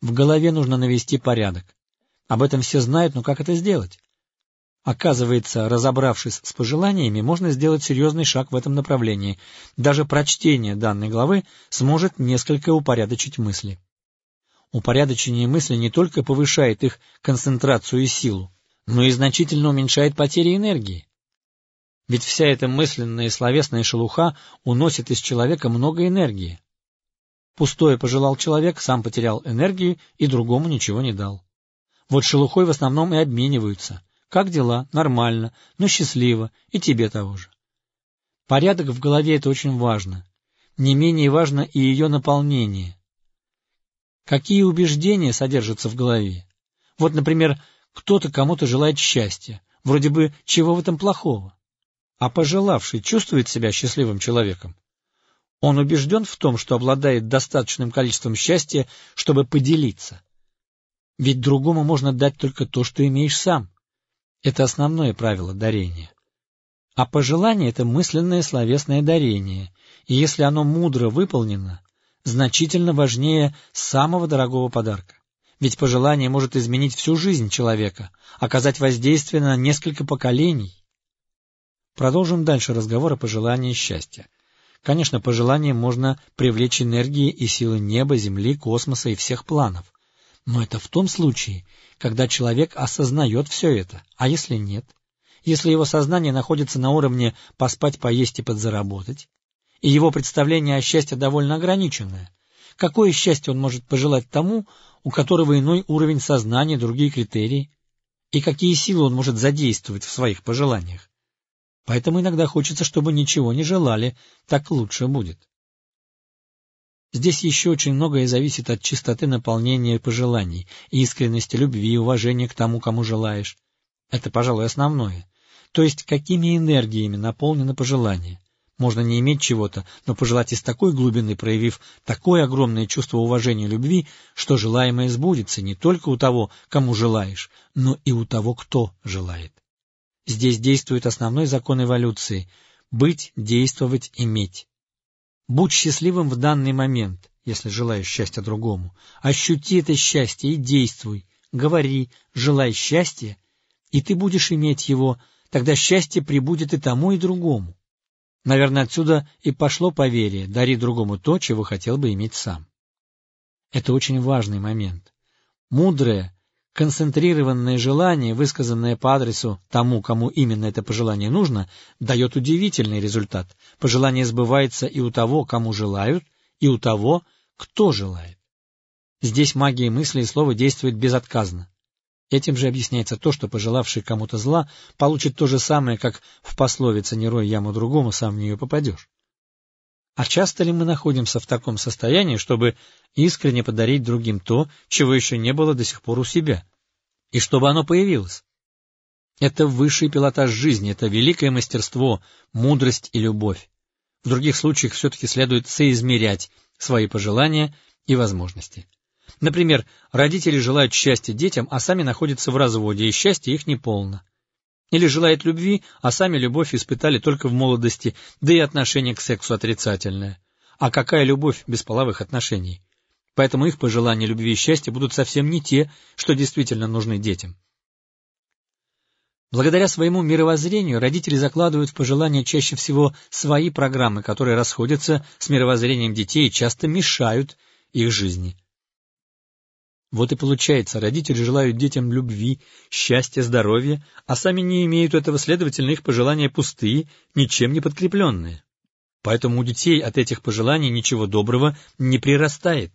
В голове нужно навести порядок. Об этом все знают, но как это сделать? Оказывается, разобравшись с пожеланиями, можно сделать серьезный шаг в этом направлении. Даже прочтение данной главы сможет несколько упорядочить мысли. Упорядочение мысли не только повышает их концентрацию и силу, но и значительно уменьшает потери энергии. Ведь вся эта мысленная и словесная шелуха уносит из человека много энергии. Пустое пожелал человек, сам потерял энергию и другому ничего не дал. Вот шелухой в основном и обмениваются. Как дела? Нормально, но счастливо, и тебе того же. Порядок в голове — это очень важно. Не менее важно и ее наполнение. Какие убеждения содержатся в голове? Вот, например, кто-то кому-то желает счастья. Вроде бы, чего в этом плохого? А пожелавший чувствует себя счастливым человеком? Он убежден в том, что обладает достаточным количеством счастья, чтобы поделиться. Ведь другому можно дать только то, что имеешь сам. Это основное правило дарения. А пожелание — это мысленное словесное дарение, и если оно мудро выполнено, значительно важнее самого дорогого подарка. Ведь пожелание может изменить всю жизнь человека, оказать воздействие на несколько поколений. Продолжим дальше разговор о пожелании счастья. Конечно, пожеланием можно привлечь энергии и силы неба, земли, космоса и всех планов. Но это в том случае, когда человек осознает все это. А если нет? Если его сознание находится на уровне поспать, поесть и подзаработать, и его представление о счастье довольно ограниченное, какое счастье он может пожелать тому, у которого иной уровень сознания, другие критерии, и какие силы он может задействовать в своих пожеланиях? Поэтому иногда хочется, чтобы ничего не желали, так лучше будет. Здесь еще очень многое зависит от чистоты наполнения пожеланий, искренности любви и уважения к тому, кому желаешь. Это, пожалуй, основное. То есть, какими энергиями наполнено пожелание. Можно не иметь чего-то, но пожелать из такой глубины, проявив такое огромное чувство уважения и любви, что желаемое сбудется не только у того, кому желаешь, но и у того, кто желает. Здесь действует основной закон эволюции — быть, действовать, иметь. Будь счастливым в данный момент, если желаешь счастья другому. Ощути это счастье и действуй, говори, желай счастья, и ты будешь иметь его, тогда счастье прибудет и тому, и другому. Наверное, отсюда и пошло поверье «дари другому то, чего хотел бы иметь сам». Это очень важный момент. Мудрое, Концентрированное желание, высказанное по адресу тому, кому именно это пожелание нужно, дает удивительный результат. Пожелание сбывается и у того, кому желают, и у того, кто желает. Здесь магия мысли и слова действует безотказно. Этим же объясняется то, что пожелавший кому-то зла получит то же самое, как в пословице «не рой яму другому, сам в нее попадешь». А часто ли мы находимся в таком состоянии, чтобы искренне подарить другим то, чего еще не было до сих пор у себя, и чтобы оно появилось? Это высший пилотаж жизни, это великое мастерство, мудрость и любовь. В других случаях все-таки следует соизмерять свои пожелания и возможности. Например, родители желают счастья детям, а сами находятся в разводе, и счастье их неполно. Или желает любви, а сами любовь испытали только в молодости, да и отношение к сексу отрицательное. А какая любовь без половых отношений? Поэтому их пожелания любви и счастья будут совсем не те, что действительно нужны детям. Благодаря своему мировоззрению родители закладывают в пожелания чаще всего свои программы, которые расходятся с мировоззрением детей и часто мешают их жизни. Вот и получается, родители желают детям любви, счастья, здоровья, а сами не имеют этого, следовательно, их пожелания пустые, ничем не подкрепленные. Поэтому у детей от этих пожеланий ничего доброго не прирастает.